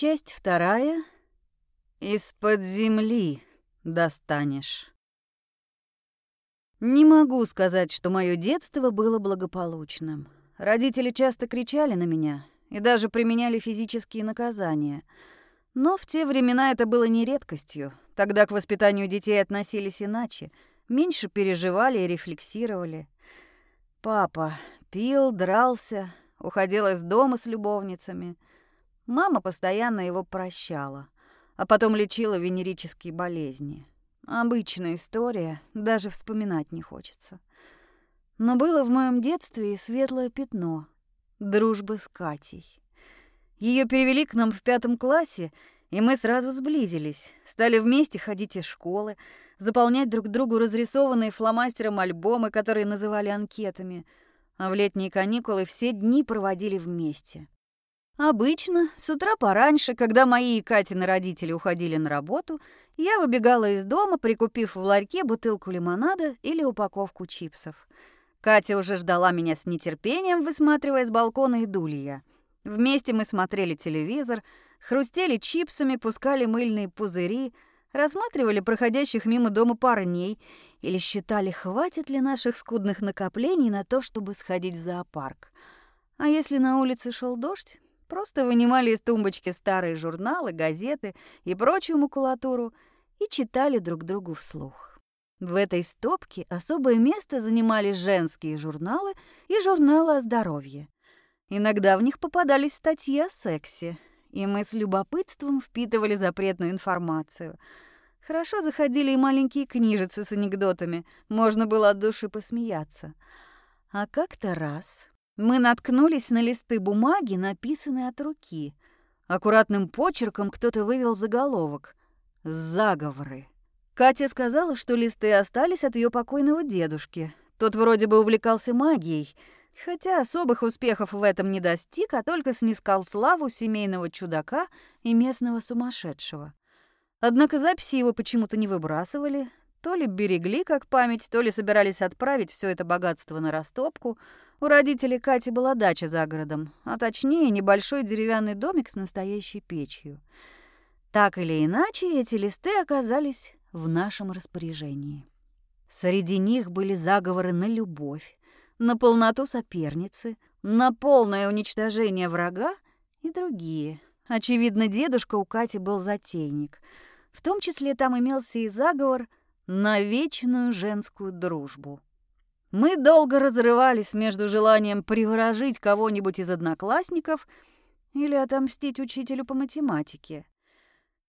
Часть вторая. Из-под земли достанешь. Не могу сказать, что мое детство было благополучным. Родители часто кричали на меня и даже применяли физические наказания. Но в те времена это было не редкостью. Тогда к воспитанию детей относились иначе, меньше переживали и рефлексировали. Папа пил, дрался, уходил из дома с любовницами. Мама постоянно его прощала, а потом лечила венерические болезни. Обычная история, даже вспоминать не хочется. Но было в моем детстве и светлое пятно — дружба с Катей. Ее перевели к нам в пятом классе, и мы сразу сблизились, стали вместе ходить из школы, заполнять друг другу разрисованные фломастером альбомы, которые называли анкетами, а в летние каникулы все дни проводили вместе. Обычно, с утра пораньше, когда мои и Катины родители уходили на работу, я выбегала из дома, прикупив в ларьке бутылку лимонада или упаковку чипсов. Катя уже ждала меня с нетерпением, высматривая с балкона и дулья. Вместе мы смотрели телевизор, хрустели чипсами, пускали мыльные пузыри, рассматривали проходящих мимо дома парней или считали, хватит ли наших скудных накоплений на то, чтобы сходить в зоопарк. А если на улице шел дождь, Просто вынимали из тумбочки старые журналы, газеты и прочую макулатуру и читали друг другу вслух. В этой стопке особое место занимали женские журналы и журналы о здоровье. Иногда в них попадались статьи о сексе, и мы с любопытством впитывали запретную информацию. Хорошо заходили и маленькие книжицы с анекдотами, можно было от души посмеяться. А как-то раз мы наткнулись на листы бумаги, написанные от руки. Аккуратным почерком кто-то вывел заголовок «Заговоры». Катя сказала, что листы остались от ее покойного дедушки. Тот вроде бы увлекался магией, хотя особых успехов в этом не достиг, а только снискал славу семейного чудака и местного сумасшедшего. Однако записи его почему-то не выбрасывали, то ли берегли как память, то ли собирались отправить все это богатство на растопку — у родителей Кати была дача за городом, а точнее небольшой деревянный домик с настоящей печью. Так или иначе, эти листы оказались в нашем распоряжении. Среди них были заговоры на любовь, на полноту соперницы, на полное уничтожение врага и другие. Очевидно, дедушка у Кати был затейник. В том числе там имелся и заговор на вечную женскую дружбу. Мы долго разрывались между желанием приворожить кого-нибудь из одноклассников или отомстить учителю по математике.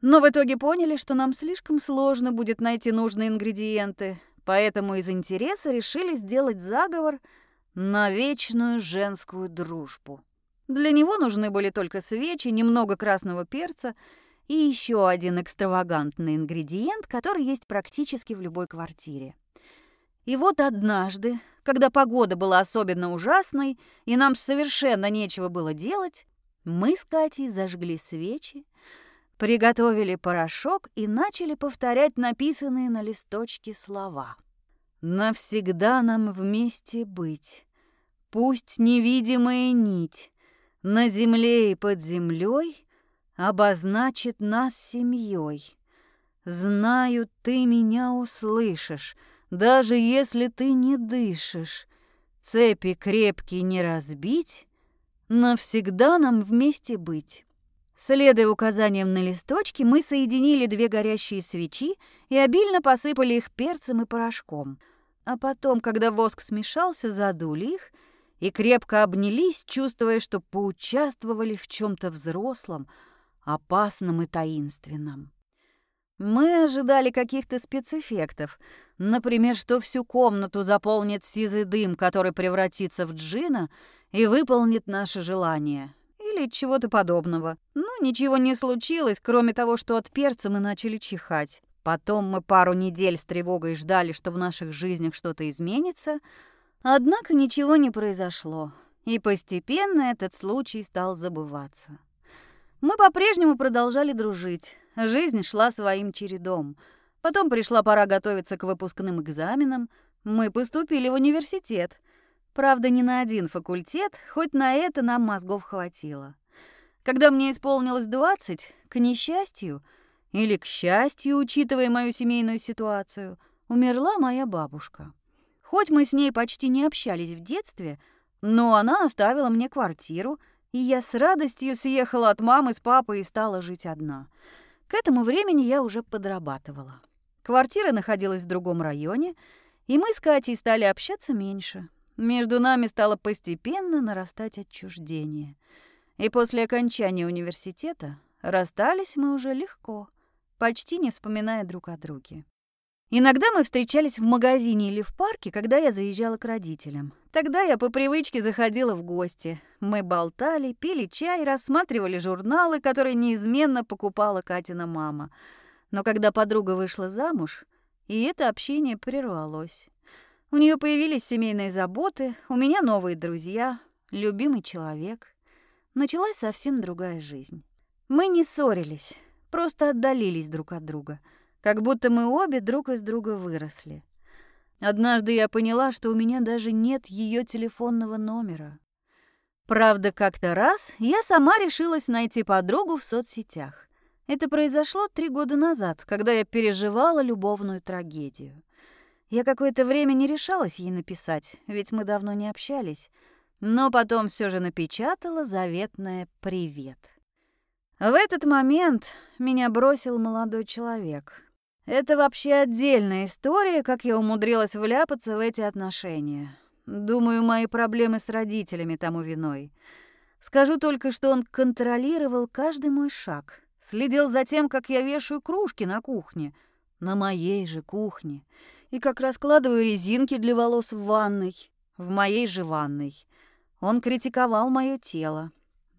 Но в итоге поняли, что нам слишком сложно будет найти нужные ингредиенты, поэтому из интереса решили сделать заговор на вечную женскую дружбу. Для него нужны были только свечи, немного красного перца и еще один экстравагантный ингредиент, который есть практически в любой квартире. И вот однажды, когда погода была особенно ужасной, и нам совершенно нечего было делать, мы с Катей зажгли свечи, приготовили порошок и начали повторять написанные на листочке слова. «Навсегда нам вместе быть, пусть невидимая нить на земле и под землей обозначит нас семьей. Знаю, ты меня услышишь, даже если ты не дышишь, цепи крепкие не разбить, навсегда нам вместе быть. Следуя указаниям на листочке, мы соединили две горящие свечи и обильно посыпали их перцем и порошком. А потом, когда воск смешался, задули их и крепко обнялись, чувствуя, что поучаствовали в чем то взрослом, опасном и таинственном. Мы ожидали каких-то спецэффектов. Например, что всю комнату заполнит сизый дым, который превратится в джина и выполнит наше желание. Или чего-то подобного. Но ничего не случилось, кроме того, что от перца мы начали чихать. Потом мы пару недель с тревогой ждали, что в наших жизнях что-то изменится. Однако ничего не произошло. И постепенно этот случай стал забываться. Мы по-прежнему продолжали дружить. Жизнь шла своим чередом. Потом пришла пора готовиться к выпускным экзаменам. Мы поступили в университет. Правда, не на один факультет, хоть на это нам мозгов хватило. Когда мне исполнилось 20, к несчастью или к счастью, учитывая мою семейную ситуацию, умерла моя бабушка. Хоть мы с ней почти не общались в детстве, но она оставила мне квартиру, и я с радостью съехала от мамы с папой и стала жить одна. К этому времени я уже подрабатывала. Квартира находилась в другом районе, и мы с Катей стали общаться меньше. Между нами стало постепенно нарастать отчуждение. И после окончания университета расстались мы уже легко, почти не вспоминая друг о друге. Иногда мы встречались в магазине или в парке, когда я заезжала к родителям. Тогда я по привычке заходила в гости. Мы болтали, пили чай, рассматривали журналы, которые неизменно покупала Катина мама. Но когда подруга вышла замуж, и это общение прервалось. У нее появились семейные заботы, у меня новые друзья, любимый человек. Началась совсем другая жизнь. Мы не ссорились, просто отдалились друг от друга — как будто мы обе друг из друга выросли. Однажды я поняла, что у меня даже нет ее телефонного номера. Правда, как-то раз я сама решилась найти подругу в соцсетях. Это произошло три года назад, когда я переживала любовную трагедию. Я какое-то время не решалась ей написать, ведь мы давно не общались, но потом все же напечатала заветное «Привет». В этот момент меня бросил молодой человек. Это вообще отдельная история, как я умудрилась вляпаться в эти отношения. Думаю, мои проблемы с родителями тому виной. Скажу только, что он контролировал каждый мой шаг, следил за тем, как я вешаю кружки на кухне, на моей же кухне, и как раскладываю резинки для волос в ванной, в моей же ванной. Он критиковал мое тело,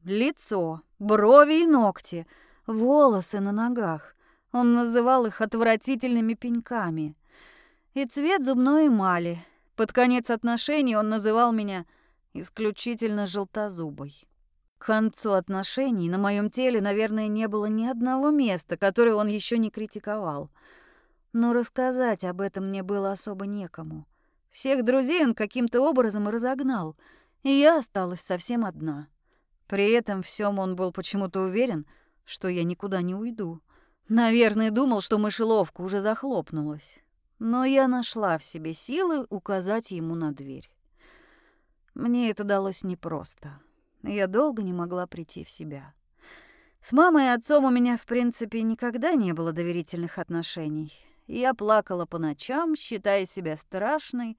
лицо, брови и ногти, волосы на ногах. Он называл их отвратительными пеньками. И цвет зубной эмали. Под конец отношений он называл меня исключительно желтозубой. К концу отношений на моем теле, наверное, не было ни одного места, которое он еще не критиковал. Но рассказать об этом мне было особо некому. Всех друзей он каким-то образом разогнал, и я осталась совсем одна. При этом всем он был почему-то уверен, что я никуда не уйду. Наверное, думал, что мышеловка уже захлопнулась. Но я нашла в себе силы указать ему на дверь. Мне это далось непросто. Я долго не могла прийти в себя. С мамой и отцом у меня, в принципе, никогда не было доверительных отношений. Я плакала по ночам, считая себя страшной,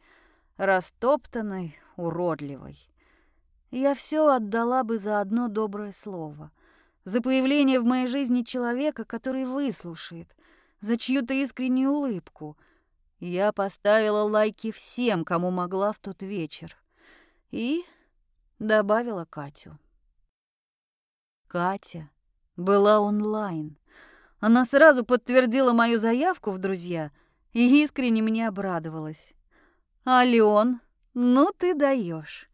растоптанной, уродливой. Я все отдала бы за одно доброе слово — за появление в моей жизни человека, который выслушает, за чью-то искреннюю улыбку. Я поставила лайки всем, кому могла в тот вечер. И добавила Катю. Катя была онлайн. Она сразу подтвердила мою заявку в друзья и искренне мне обрадовалась. «Алён, ну ты даешь.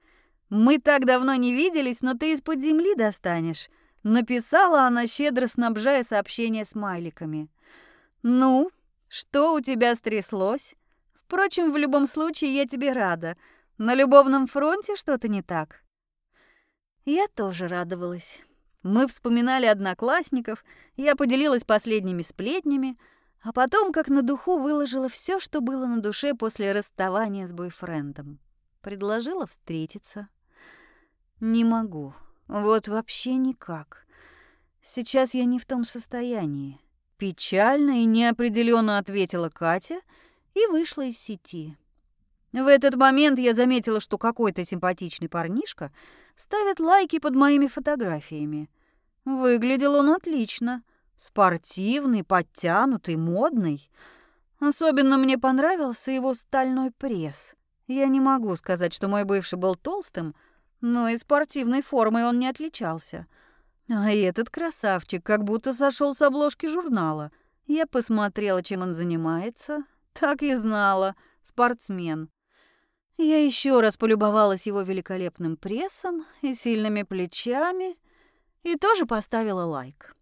Мы так давно не виделись, но ты из-под земли достанешь. Написала она, щедро снабжая сообщение смайликами. «Ну, что у тебя стряслось? Впрочем, в любом случае я тебе рада. На любовном фронте что-то не так?» Я тоже радовалась. Мы вспоминали одноклассников, я поделилась последними сплетнями, а потом, как на духу, выложила все, что было на душе после расставания с бойфрендом. Предложила встретиться. «Не могу», вот вообще никак. Сейчас я не в том состоянии. Печально и неопределенно ответила Катя и вышла из сети. В этот момент я заметила, что какой-то симпатичный парнишка ставит лайки под моими фотографиями. Выглядел он отлично. Спортивный, подтянутый, модный. Особенно мне понравился его стальной пресс. Я не могу сказать, что мой бывший был толстым, но и спортивной формой он не отличался. А этот красавчик как будто сошел с обложки журнала. Я посмотрела, чем он занимается. Так и знала. Спортсмен. Я еще раз полюбовалась его великолепным прессом и сильными плечами и тоже поставила лайк.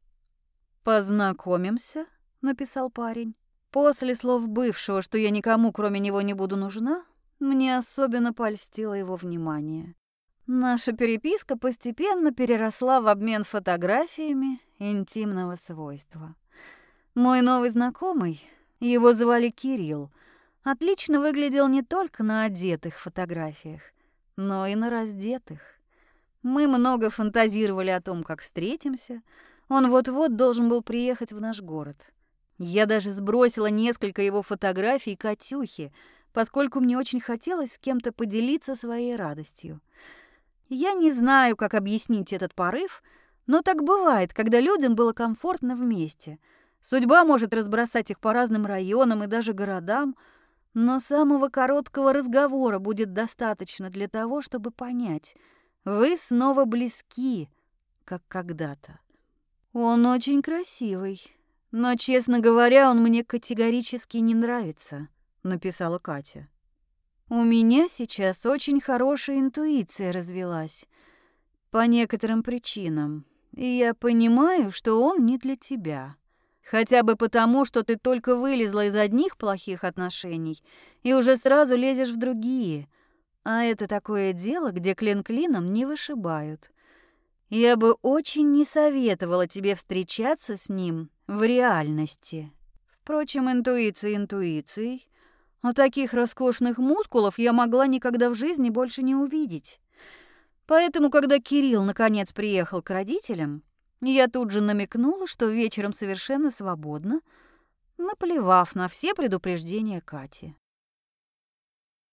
«Познакомимся», — написал парень. После слов бывшего, что я никому, кроме него, не буду нужна, мне особенно польстило его внимание. Наша переписка постепенно переросла в обмен фотографиями интимного свойства. Мой новый знакомый, его звали Кирилл, отлично выглядел не только на одетых фотографиях, но и на раздетых. Мы много фантазировали о том, как встретимся. Он вот-вот должен был приехать в наш город. Я даже сбросила несколько его фотографий Катюхе, поскольку мне очень хотелось с кем-то поделиться своей радостью. Я не знаю, как объяснить этот порыв, но так бывает, когда людям было комфортно вместе. Судьба может разбросать их по разным районам и даже городам, но самого короткого разговора будет достаточно для того, чтобы понять, вы снова близки, как когда-то. Он очень красивый, но, честно говоря, он мне категорически не нравится, написала Катя. У меня сейчас очень хорошая интуиция развелась по некоторым причинам, и я понимаю, что он не для тебя. Хотя бы потому, что ты только вылезла из одних плохих отношений и уже сразу лезешь в другие. А это такое дело, где клин клином не вышибают. Я бы очень не советовала тебе встречаться с ним в реальности. Впрочем, интуиция интуицией, но таких роскошных мускулов я могла никогда в жизни больше не увидеть. Поэтому, когда Кирилл наконец приехал к родителям, я тут же намекнула, что вечером совершенно свободно, наплевав на все предупреждения Кати.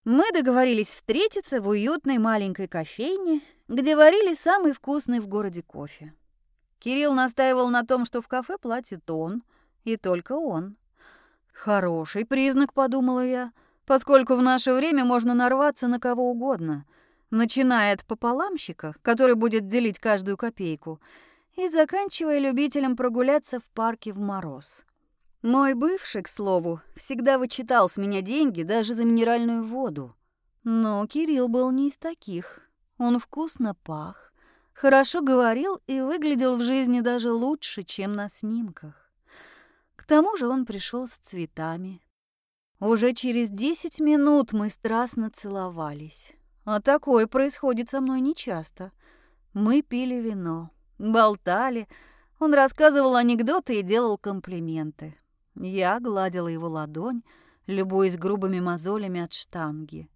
Мы договорились встретиться в уютной маленькой кофейне, где варили самый вкусный в городе кофе. Кирилл настаивал на том, что в кафе платит он, и только он. Хороший признак, подумала я, поскольку в наше время можно нарваться на кого угодно, начиная от пополамщика, который будет делить каждую копейку, и заканчивая любителем прогуляться в парке в мороз. Мой бывший, к слову, всегда вычитал с меня деньги даже за минеральную воду. Но Кирилл был не из таких. Он вкусно пах, хорошо говорил и выглядел в жизни даже лучше, чем на снимках. Тому же он пришел с цветами. Уже через десять минут мы страстно целовались. А такое происходит со мной нечасто. Мы пили вино, болтали. Он рассказывал анекдоты и делал комплименты. Я гладила его ладонь, любуясь грубыми мозолями от штанги.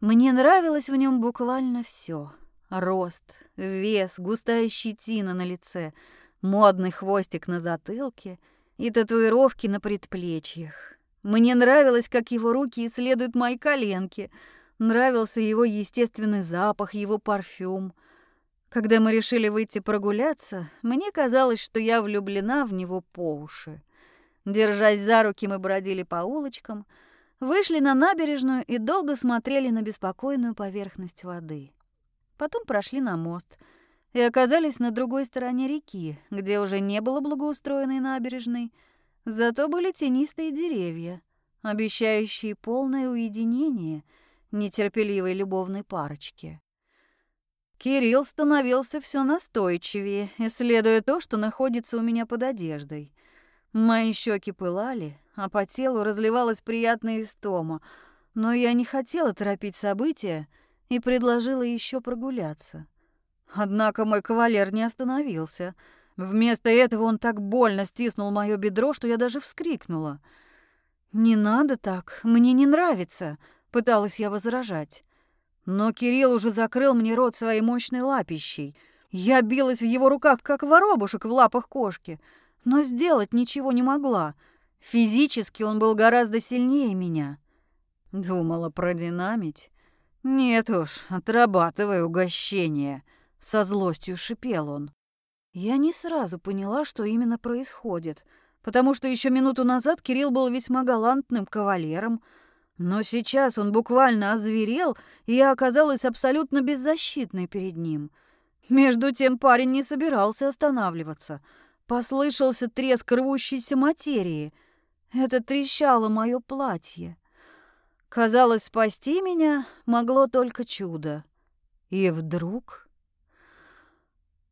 Мне нравилось в нем буквально все: Рост, вес, густая щетина на лице, модный хвостик на затылке — и татуировки на предплечьях. Мне нравилось, как его руки исследуют мои коленки. Нравился его естественный запах, его парфюм. Когда мы решили выйти прогуляться, мне казалось, что я влюблена в него по уши. Держась за руки, мы бродили по улочкам, вышли на набережную и долго смотрели на беспокойную поверхность воды. Потом прошли на мост — и оказались на другой стороне реки, где уже не было благоустроенной набережной, зато были тенистые деревья, обещающие полное уединение нетерпеливой любовной парочки. Кирилл становился все настойчивее, исследуя то, что находится у меня под одеждой. Мои щеки пылали, а по телу разливалась приятная истома, но я не хотела торопить события и предложила еще прогуляться. Однако мой кавалер не остановился. Вместо этого он так больно стиснул моё бедро, что я даже вскрикнула. «Не надо так, мне не нравится», — пыталась я возражать. Но Кирилл уже закрыл мне рот своей мощной лапищей. Я билась в его руках, как воробушек в лапах кошки, но сделать ничего не могла. Физически он был гораздо сильнее меня. Думала продинамить? Нет уж, отрабатывай угощение. Со злостью шипел он. Я не сразу поняла, что именно происходит, потому что еще минуту назад Кирилл был весьма галантным кавалером, но сейчас он буквально озверел, и я оказалась абсолютно беззащитной перед ним. Между тем парень не собирался останавливаться. Послышался треск рвущейся материи. Это трещало мое платье. Казалось, спасти меня могло только чудо. И вдруг...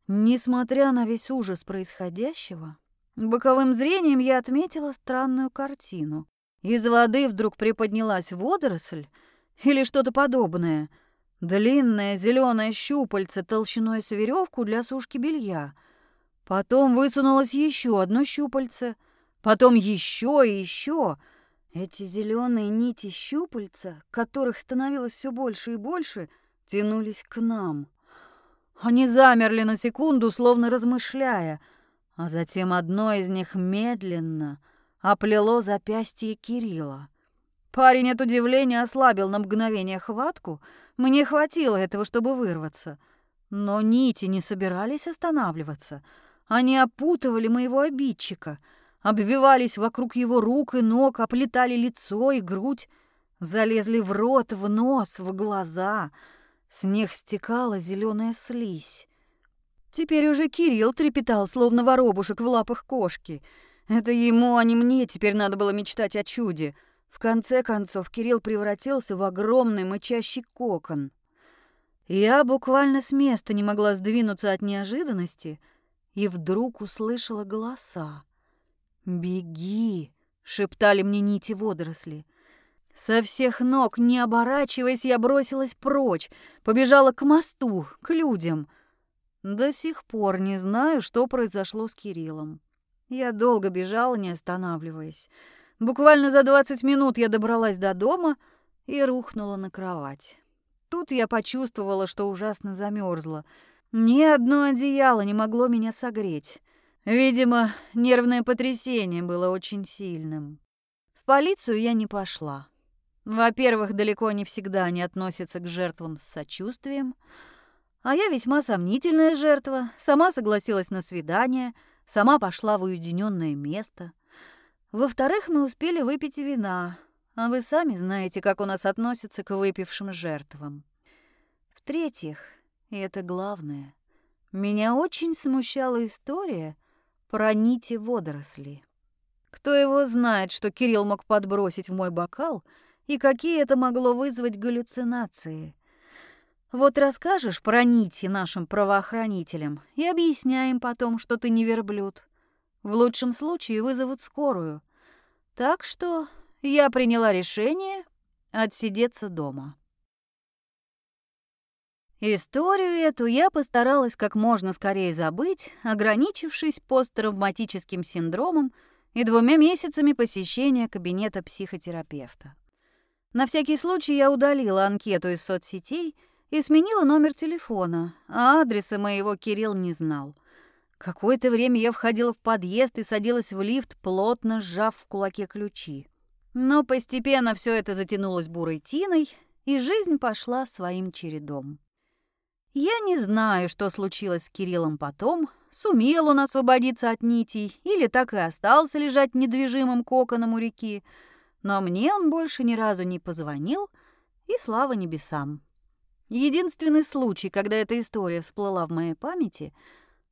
Несмотря на весь ужас происходящего, боковым зрением я отметила странную картину. Из воды вдруг приподнялась водоросль или что-то подобное. Длинное зеленое щупальце толщиной с веревку для сушки белья. Потом высунулось еще одно щупальце, потом еще и еще. Эти зеленые нити щупальца, которых становилось все больше и больше, тянулись к нам. Они замерли на секунду, словно размышляя, а затем одно из них медленно оплело запястье Кирилла. Парень от удивления ослабил на мгновение хватку. Мне хватило этого, чтобы вырваться. Но нити не собирались останавливаться. Они опутывали моего обидчика, обвивались вокруг его рук и ног, оплетали лицо и грудь, залезли в рот, в нос, в глаза. С них стекала зеленая слизь. Теперь уже Кирилл трепетал, словно воробушек в лапах кошки. Это ему, а не мне теперь надо было мечтать о чуде — в конце концов Кирилл превратился в огромный мычащий кокон. Я буквально с места не могла сдвинуться от неожиданности и вдруг услышала голоса. «Беги!» — шептали мне нити водоросли. Со всех ног, не оборачиваясь, я бросилась прочь, побежала к мосту, к людям. До сих пор не знаю, что произошло с Кириллом. Я долго бежала, не останавливаясь. Буквально за 20 минут я добралась до дома и рухнула на кровать. Тут я почувствовала, что ужасно замерзла. Ни одно одеяло не могло меня согреть. Видимо, нервное потрясение было очень сильным. В полицию я не пошла. Во-первых, далеко не всегда они относятся к жертвам с сочувствием, а я весьма сомнительная жертва, сама согласилась на свидание, сама пошла в уединенное место. Во-вторых, мы успели выпить вина, а вы сами знаете, как у нас относятся к выпившим жертвам. В-третьих, и это главное, меня очень смущала история про нити водоросли. Кто его знает, что Кирилл мог подбросить в мой бокал, и какие это могло вызвать галлюцинации. Вот расскажешь про нити нашим правоохранителям и объясняем потом, что ты не верблюд. В лучшем случае вызовут скорую, так что я приняла решение отсидеться дома. Историю эту я постаралась как можно скорее забыть, ограничившись посттравматическим синдромом и двумя месяцами посещения кабинета психотерапевта. На всякий случай я удалила анкету из соцсетей и сменила номер телефона, а адреса моего Кирилл не знал — Какое-то время я входила в подъезд и садилась в лифт, плотно сжав в кулаке ключи. Но постепенно все это затянулось бурой тиной, и жизнь пошла своим чередом. Я не знаю, что случилось с Кириллом потом, сумел он освободиться от нитей или так и остался лежать недвижимым коконом у реки, но мне он больше ни разу не позвонил, и слава небесам. Единственный случай, когда эта история всплыла в моей памяти —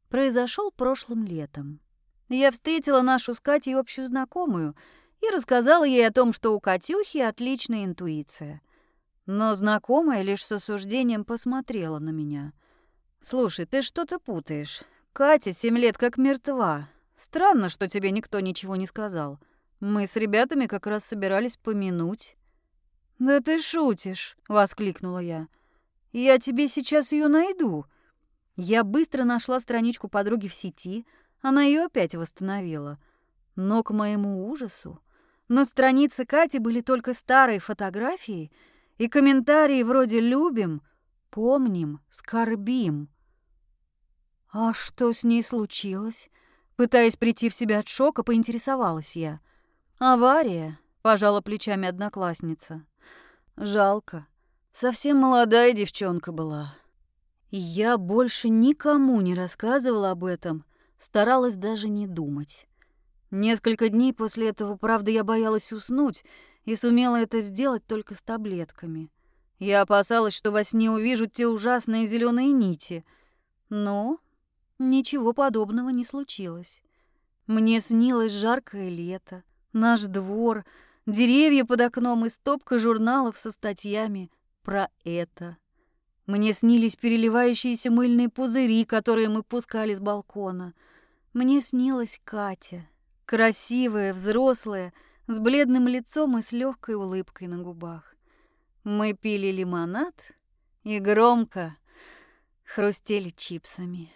произошел прошлым летом. Я встретила нашу с Катей общую знакомую и рассказала ей о том, что у Катюхи отличная интуиция. Но знакомая лишь с осуждением посмотрела на меня. «Слушай, ты что-то путаешь. Катя семь лет как мертва. Странно, что тебе никто ничего не сказал. Мы с ребятами как раз собирались помянуть». «Да ты шутишь!» — воскликнула я. «Я тебе сейчас ее найду. Я быстро нашла страничку подруги в сети, она ее опять восстановила. Но к моему ужасу на странице Кати были только старые фотографии и комментарии вроде «любим», «помним», «скорбим». А что с ней случилось? Пытаясь прийти в себя от шока, поинтересовалась я. «Авария», — пожала плечами одноклассница. «Жалко. Совсем молодая девчонка была». Я больше никому не рассказывала об этом, старалась даже не думать. Несколько дней после этого, правда, я боялась уснуть и сумела это сделать только с таблетками. Я опасалась, что во сне увижу те ужасные зеленые нити. Но ничего подобного не случилось. Мне снилось жаркое лето, наш двор, деревья под окном и стопка журналов со статьями про это. Мне снились переливающиеся мыльные пузыри, которые мы пускали с балкона. Мне снилась Катя, красивая, взрослая, с бледным лицом и с легкой улыбкой на губах. Мы пили лимонад и громко хрустели чипсами.